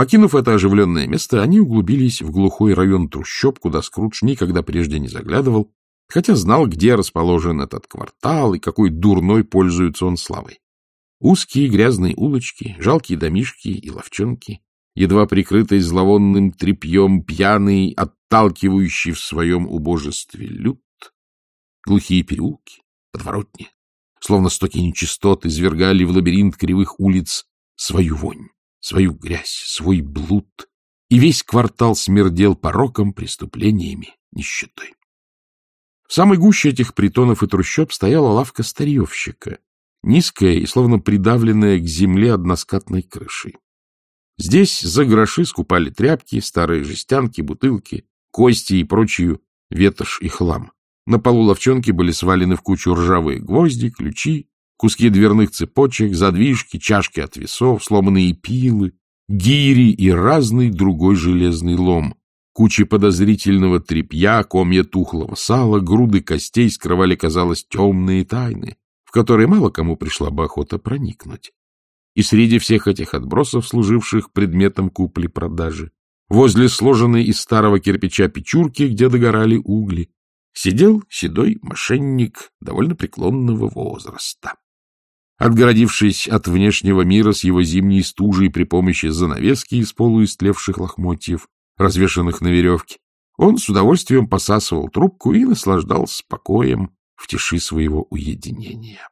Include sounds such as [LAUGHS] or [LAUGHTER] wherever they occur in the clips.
Покинув это оживленное место, они углубились в глухой район трущоб, куда Скрудж никогда прежде не заглядывал, хотя знал, где расположен этот квартал и какой дурной пользуется он славой. Узкие грязные улочки, жалкие домишки и ловчонки, едва прикрытый зловонным тряпьем, пьяный, отталкивающий в своем убожестве люд, глухие переулки, подворотни, словно стоки нечистот, извергали в лабиринт кривых улиц свою вонь, свою грязь, свой блуд, и весь квартал смердел пороком, преступлениями, нищетой. В самой гуще этих притонов и трущоб стояла лавка старьевщика, низкая и словно придавленная к земле односкатной крышей. Здесь за гроши скупали тряпки, старые жестянки, бутылки, кости и прочую ветошь и хлам. На полу ловчонки были свалены в кучу ржавые гвозди, ключи, куски дверных цепочек, задвижки, чашки от весов, сломанные пилы, гири и разный другой железный лом, Кучи подозрительного тряпья, комья тухлого сала, груды костей скрывали, казалось, темные тайны, в которые мало кому пришла бы охота проникнуть. И среди всех этих отбросов, служивших предметом купли-продажи, возле сложенной из старого кирпича печурки, где догорали угли, сидел седой мошенник довольно преклонного возраста. Отгородившись от внешнего мира с его зимней стужей при помощи занавески из полуистлевших лохмотьев, развешанных на веревке, он с удовольствием посасывал трубку и наслаждался покоем в тиши своего уединения.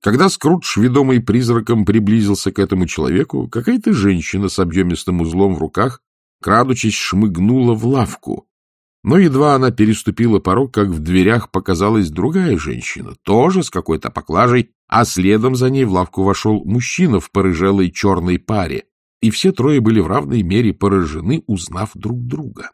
Когда Скрудж, ведомый призраком, приблизился к этому человеку, какая-то женщина с объемистым узлом в руках, крадучись, шмыгнула в лавку. Но едва она переступила порог, как в дверях показалась другая женщина, тоже с какой-то поклажей, а следом за ней в лавку вошел мужчина в порыжелой черной паре, и все трое были в равной мере поражены, узнав друг друга.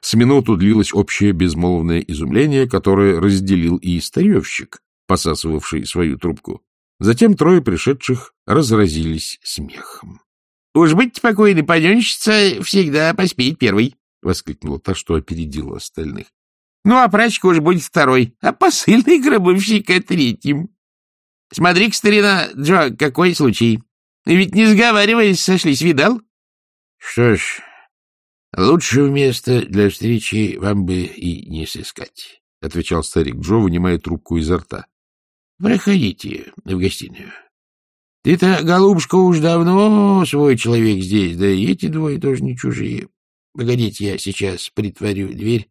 С минуту длилось общее безмолвное изумление, которое разделил и старьевщик, посасывавший свою трубку. Затем трое пришедших разразились смехом. — Уж быть спокойны, паденщица всегда поспеет первый, — воскликнула та, что опередила остальных. — Ну, а прачка уж будет второй, а посыльный гробовщик — третьим. Смотри-ка, старина Джо, какой случай. Ведь не сговариваясь, сошлись, видал? — Что ж, лучшего места для встречи вам бы и не сыскать, — отвечал старик Джо, вынимая трубку изо рта. — Проходите в гостиную. Ты-то, голубушка, уж давно свой человек здесь, да и эти двое тоже не чужие. Погодите, я сейчас притворю дверь.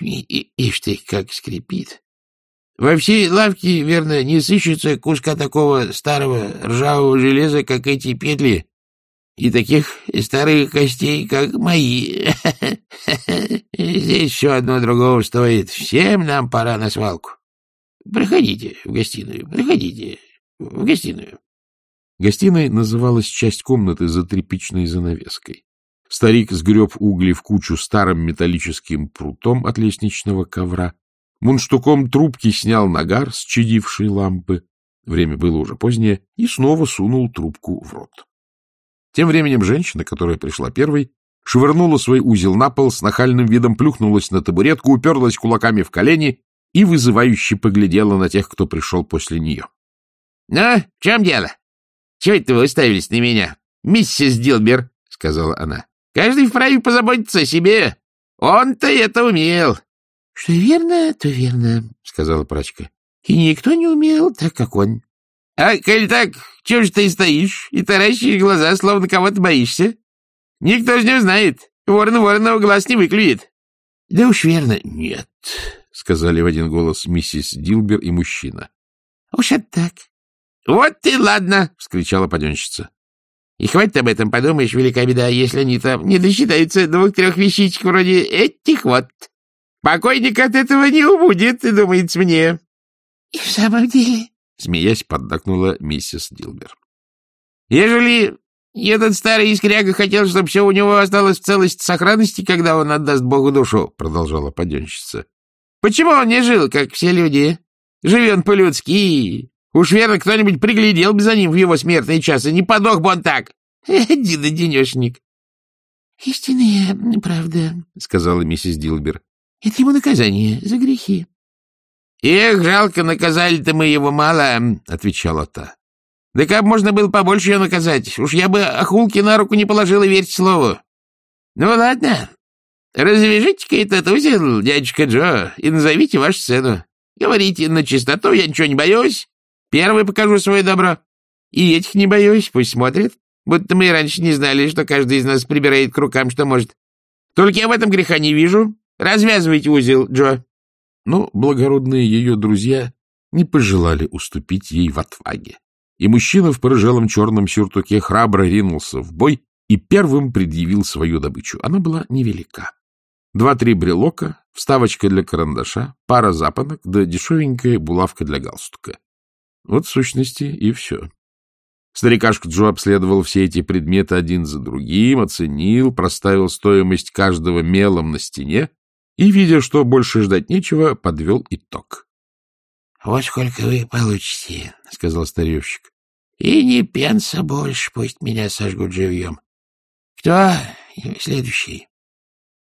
И, и, ишь ты, как скрипит. Во всей лавке, верно, не сыщется куска такого старого ржавого железа, как эти петли, и таких старых костей, как мои. [LAUGHS] Здесь все одно другого стоит. Всем нам пора на свалку. Проходите в гостиную, проходите в гостиную. Гостиной называлась часть комнаты за тряпичной занавеской. Старик сгреб угли в кучу старым металлическим прутом от лестничного ковра, Мунштуком трубки снял нагар с чадившей лампы. Время было уже позднее, и снова сунул трубку в рот. Тем временем женщина, которая пришла первой, швырнула свой узел на пол, с нахальным видом плюхнулась на табуретку, уперлась кулаками в колени и вызывающе поглядела на тех, кто пришел после нее. — Ну, в чем дело? Чего это вы уставились на меня? Миссис Дилбер, — сказала она. — Каждый вправе позаботиться о себе. Он-то это умел. — Что верно, то верно, — сказала прачка. — И никто не умел так, как он. — А, коль так, чего же ты стоишь и таращишь глаза, словно кого-то боишься? Никто же не узнает. Ворон ворона глаз не выклюет. — Да уж верно, нет, — сказали в один голос миссис Дилбер и мужчина. — Уж это так. — Вот ты ладно, — вскричала паденщица. — И хватит об этом, подумаешь, велика беда, если они там не досчитаются двух-трех вещичек вроде этих вот. Покойник от этого не убудет, думается мне. — И в самом деле? — смеясь, поддакнула миссис Дилбер. — Ежели этот старый искряга хотел, чтобы все у него осталось в целости сохранности, когда он отдаст Богу душу, — продолжала поденщица. — Почему он не жил, как все люди? Живет по-людски. Уж верно, кто-нибудь приглядел бы за ним в его смертный час, и не подох бы он так. [LAUGHS] Один денешник. — Истинная правда, — сказала миссис Дилбер. Это ему наказание за грехи. — Эх, жалко, наказали-то мы его мало, — отвечала та. Да как можно было побольше ее наказать? Уж я бы охулки на руку не положил и верьте слову. Ну, ладно. Развяжите-ка этот узел, дядюшка Джо, и назовите вашу цену. Говорите на чистоту, я ничего не боюсь. Первый покажу свое добро. И этих не боюсь, пусть смотрят. Будто мы раньше не знали, что каждый из нас прибирает к рукам, что может. Только я в этом греха не вижу. Развязывайте узел, Джо. Но благородные ее друзья не пожелали уступить ей в отваге. И мужчина в порыжелом черном сюртуке храбро ринулся в бой и первым предъявил свою добычу. Она была невелика. Два-три брелока, вставочка для карандаша, пара запонок да дешевенькая булавка для галстука. Вот в сущности и все. Старикашка Джо обследовал все эти предметы один за другим, оценил, проставил стоимость каждого мелом на стене и, видя, что больше ждать нечего, подвел итог. — Вот сколько вы получите, — сказал старевщик. — И не пенса больше, пусть меня сожгут живьем. Кто следующий?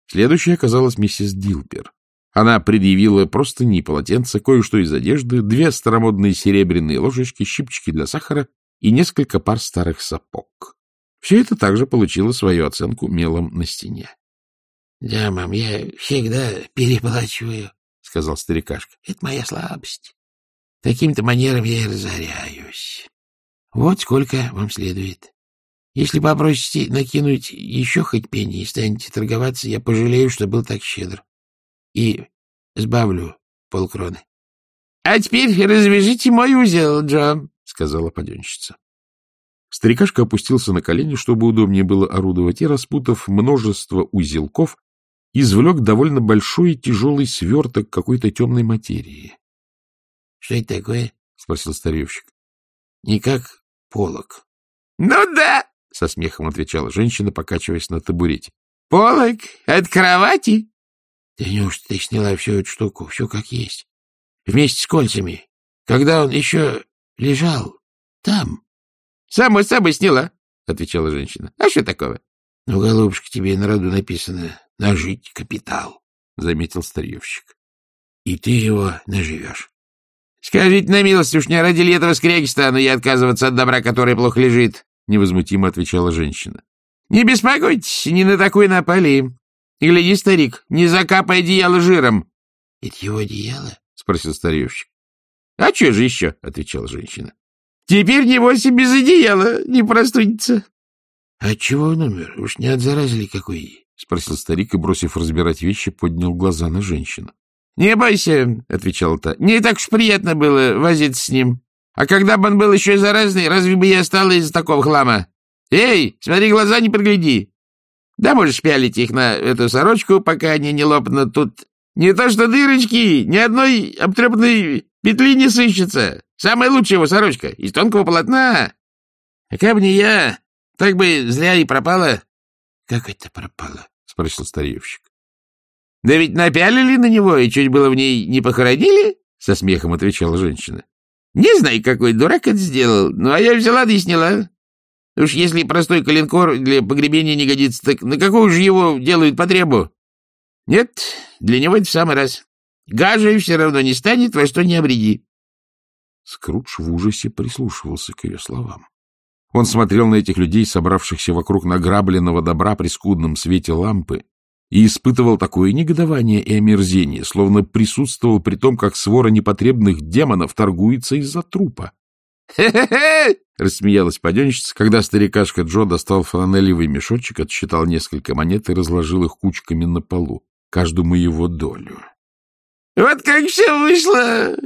Следующей оказалась миссис Дилбер. Она предъявила просто не полотенце, кое-что из одежды, две старомодные серебряные ложечки, щипчики для сахара и несколько пар старых сапог. Все это также получило свою оценку мелом на стене. — Да, мам, я всегда переплачиваю, — сказал старикашка. — Это моя слабость. Таким-то манером я и разоряюсь. Вот сколько вам следует. Если попросите накинуть еще хоть пенни и станете торговаться, я пожалею, что был так щедр. И сбавлю полкроны. — А теперь развяжите мой узел, Джо, — сказала паденщица. Старикашка опустился на колени, чтобы удобнее было орудовать, и, распутав множество узелков, извлек довольно большой и тяжелый сверток какой-то темной материи. — Что это такое? — спросил старевщик. — Не как полок. — Ну да, — со смехом отвечала женщина, покачиваясь на табурете. — Полок от кровати? — Да неужто ты сняла всю эту штуку, все как есть, вместе с кольцами, когда он еще лежал там? — Само собой сняла, — отвечала женщина. — А что такого? — Ну, голубушка, тебе на роду написано «нажить капитал», — заметил старьевщик. — И ты его наживешь. — Скажите на милость, уж не ради ли этого скряги стану я отказываться от добра, которое плохо лежит, — невозмутимо отвечала женщина. — Не беспокойтесь, не на такой напали. Гляди, старик, не закапай одеяло жиром. — Это его одеяло? — спросил старьевщик. — А что же еще? — отвечала женщина. — Теперь, небось, и без одеяла не простудится. — А чего он умер? Уж не от заразы ли какой? — спросил старик и, бросив разбирать вещи, поднял глаза на женщину. — Не бойся, — отвечал та. — Не так уж приятно было возиться с ним. А когда бы он был еще и заразный, разве бы я стала из такого хлама? Эй, смотри, глаза не подгляди. Да можешь пялить их на эту сорочку, пока они не лопнут тут. Не то что дырочки, ни одной обтрепанной петли не сыщется. Самая лучшая его сорочка, из тонкого полотна. А как не я, так бы зря и пропала. — Как это пропало? — спросил старьевщик. — Да ведь напялили на него и чуть было в ней не похоронили, — со смехом отвечала женщина. Не знаю, какой дурак это сделал, ну я взяла да и сняла. Уж если простой коленкор для погребения не годится, так на какую же его делают потребу? Нет, для него это в самый раз. Гажей все равно не станет, во что не обреди. Скрудж в ужасе прислушивался к ее словам. Он смотрел на этих людей, собравшихся вокруг награбленного добра при скудном свете лампы, и испытывал такое негодование и омерзение, словно присутствовал при том, как свора непотребных демонов торгуется из-за трупа. «Хе-хе-хе!» — рассмеялась паденщица, когда старикашка Джо достал фланелевый мешочек, отсчитал несколько монет и разложил их кучками на полу, каждому его долю. «Вот как все вышло!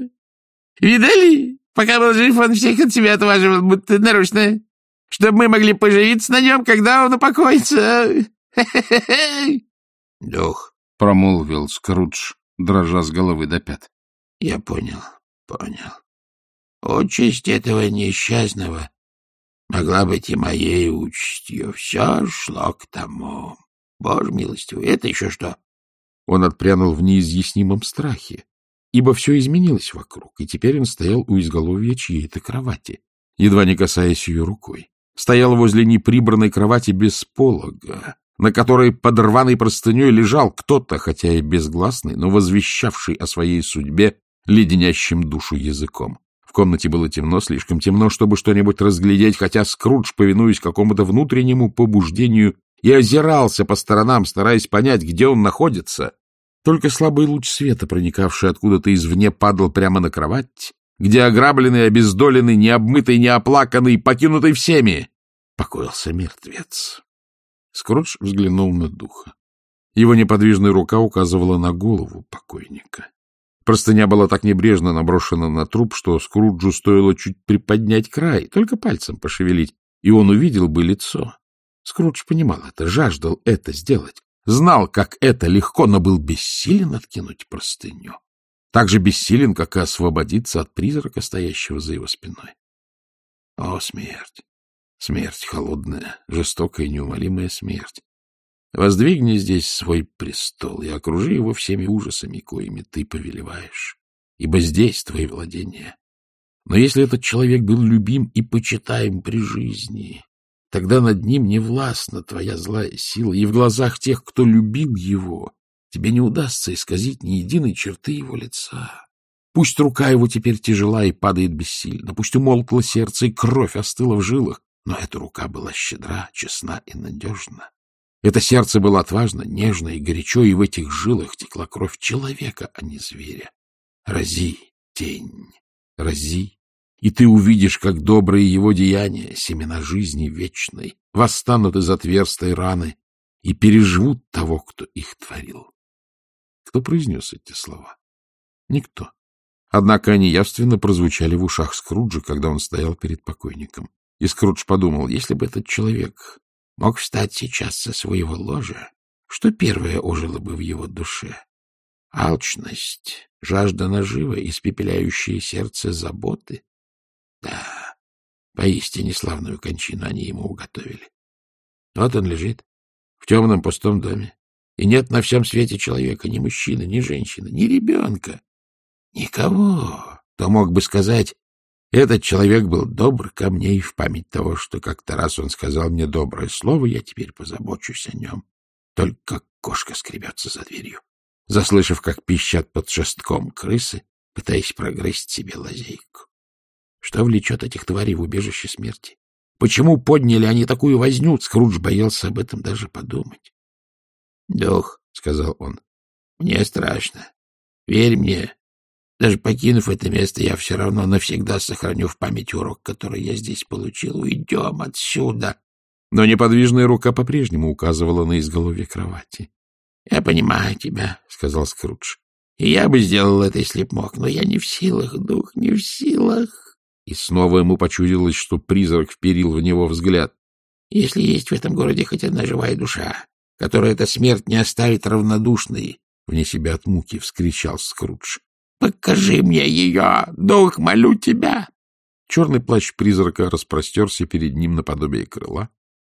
Видали? Пока был жив, он всех от себя отваживал, будто нарочно, чтобы мы могли поживиться на нем, когда он упокоится. Хе-хе-хе!» — Дух, — промолвил Скрудж, дрожа с головы до пят. — Я понял, понял. Участь этого несчастного могла быть и моей участью. Все шло к тому. Боже милостивый, это еще что? Он отпрянул в неизъяснимом страхе, ибо все изменилось вокруг, и теперь он стоял у изголовья чьей-то кровати, едва не касаясь ее рукой. Стоял возле неприбранной кровати без полога, на которой под рваной простыней лежал кто-то, хотя и безгласный, но возвещавший о своей судьбе леденящим душу языком. В комнате было темно, слишком темно, чтобы что-нибудь разглядеть, хотя Скрудж, повинуясь какому-то внутреннему побуждению, и озирался по сторонам, стараясь понять, где он находится. Только слабый луч света, проникавший откуда-то извне, падал прямо на кровать, где ограбленный, обездоленный, необмытый, неоплаканный, покинутый всеми, покоился мертвец. Скрудж взглянул на духа. Его неподвижная рука указывала на голову покойника. Простыня была так небрежно наброшена на труп, что Скруджу стоило чуть приподнять край, только пальцем пошевелить, и он увидел бы лицо. Скрудж понимал это, жаждал это сделать, знал, как это легко, но был бессилен откинуть простыню. Так же бессилен, как и освободиться от призрака, стоящего за его спиной. О, смерть! Смерть холодная, жестокая, неумолимая смерть. Воздвигни здесь свой престол и окружи его всеми ужасами, коими ты повелеваешь, ибо здесь твои владения. Но если этот человек был любим и почитаем при жизни, тогда над ним не властна твоя злая сила, и в глазах тех, кто любил его, тебе не удастся исказить ни единой черты его лица. Пусть рука его теперь тяжела и падает бессильно, пусть умолкло сердце и кровь остыла в жилах, но эта рука была щедра, честна и надежна. Это сердце было отважно, нежно и горячо, и в этих жилах текла кровь человека, а не зверя. Рази, тень, рази, и ты увидишь, как добрые его деяния, семена жизни вечной, восстанут из отверстой раны и переживут того, кто их творил. Кто произнес эти слова? Никто. Однако они явственно прозвучали в ушах Скруджа, когда он стоял перед покойником. И Скрудж подумал, если бы этот человек мог встать сейчас со своего ложа, что первое ожило бы в его душе? Алчность, жажда наживы, испепеляющее сердце заботы? Да, поистине славную кончину они ему уготовили. Вот он лежит в темном пустом доме, и нет на всем свете человека, ни мужчины, ни женщины, ни ребенка, никого, кто мог бы сказать, этот человек был добр ко мне и в память того, что как-то раз он сказал мне доброе слово, я теперь позабочусь о нем. Только кошка скребется за дверью, заслышав, как пищат под шестком крысы, пытаясь прогрызть себе лазейку. Что влечет этих тварей в убежище смерти? Почему подняли они такую возню? Скрудж боялся об этом даже подумать. — Дух, — сказал он, — мне страшно. Верь мне, даже покинув это место, я все равно навсегда сохраню в памяти урок, который я здесь получил. Уйдем отсюда. Но неподвижная рука по-прежнему указывала на изголовье кровати. — Я понимаю тебя, — сказал Скрудж. — И я бы сделал это, если б мог, но я не в силах, дух, не в силах. И снова ему почудилось, что призрак вперил в него взгляд. — Если есть в этом городе хоть одна живая душа, которая эта смерть не оставит равнодушной, — вне себя от муки вскричал Скрудж. Покажи мне ее, дух, молю тебя!» Черный плащ призрака распростерся перед ним наподобие крыла,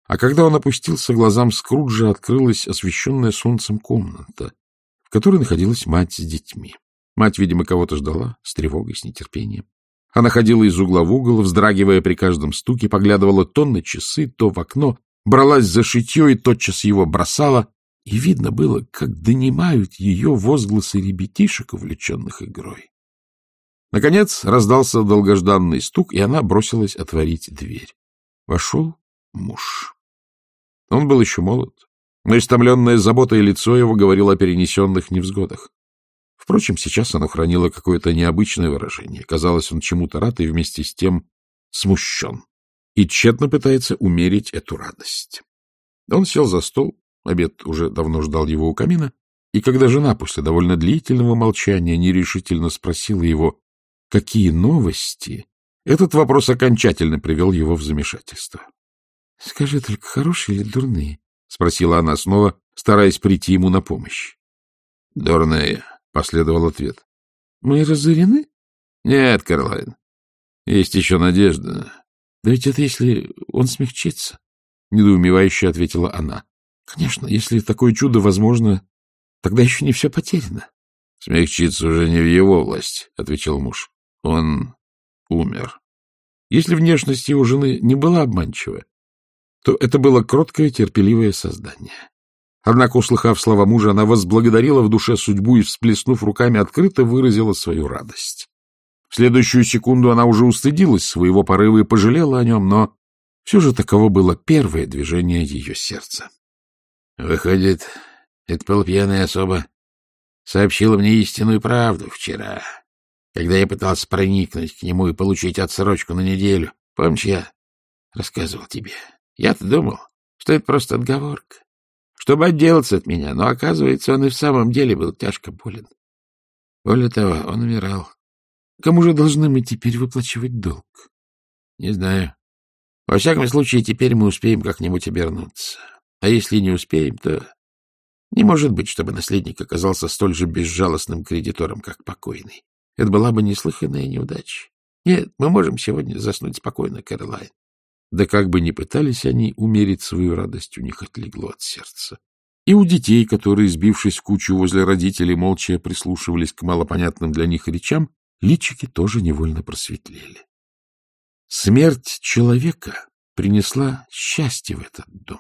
а когда он опустился, глазам Скруджа открылась освещенная солнцем комната, в которой находилась мать с детьми. Мать, видимо, кого-то ждала, с тревогой, с нетерпением. Она ходила из угла в угол, вздрагивая при каждом стуке, поглядывала то на часы, то в окно, бралась за шитье и тотчас его бросала, и видно было, как донимают ее возгласы ребятишек, увлеченных игрой. Наконец раздался долгожданный стук, и она бросилась отворить дверь. Вошел муж. Он был еще молод, но истомленное заботой лицо его говорило о перенесенных невзгодах. Впрочем, сейчас оно хранило какое-то необычное выражение. Казалось, он чему-то рад и вместе с тем смущен, и тщетно пытается умерить эту радость. Он сел за стол, Обед уже давно ждал его у камина, и когда жена после довольно длительного молчания нерешительно спросила его, какие новости, этот вопрос окончательно привел его в замешательство. — Скажи только, хорошие или дурные? — спросила она снова, стараясь прийти ему на помощь. — Дурные, — последовал ответ. — Мы разорены? — Нет, Карлайн. Есть еще надежда. — Да ведь это если он смягчится, — недоумевающе ответила она. Конечно, если такое чудо возможно, тогда еще не все потеряно. — Смягчиться уже не в его власть, — отвечал муж. — Он умер. Если внешность его жены не была обманчивая, то это было кроткое, терпеливое создание. Однако, услыхав слова мужа, она возблагодарила в душе судьбу и, всплеснув руками, открыто выразила свою радость. В следующую секунду она уже устыдилась своего порыва и пожалела о нем, но все же таково было первое движение ее сердца. — Выходит, эта полупьяная особа сообщила мне истинную правду вчера, когда я пытался проникнуть к нему и получить отсрочку на неделю. Помнишь, я рассказывал тебе? Я-то думал, что это просто отговорка, чтобы отделаться от меня, но, оказывается, он и в самом деле был тяжко болен. Более того, он умирал. Кому же должны мы теперь выплачивать долг? Не знаю. Во всяком случае, теперь мы успеем как-нибудь обернуться. А если не успеем, то не может быть, чтобы наследник оказался столь же безжалостным кредитором, как покойный. Это была бы неслыханная неудача. Нет, мы можем сегодня заснуть спокойно, Кэролайн. Да как бы ни пытались они умерить свою радость, у них отлегло от сердца. И у детей, которые, сбившись в кучу возле родителей, молча прислушивались к малопонятным для них речам, личики тоже невольно просветлели. Смерть человека принесла счастье в этот дом.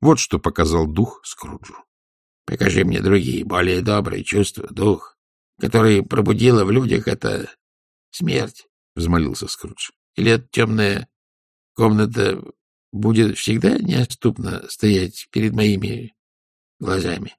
Вот что показал дух Скруджу. — Покажи мне другие, более добрые чувства, дух, которые пробудила в людях эта смерть, — взмолился Скрудж. — Или эта темная комната будет всегда неотступно стоять перед моими глазами?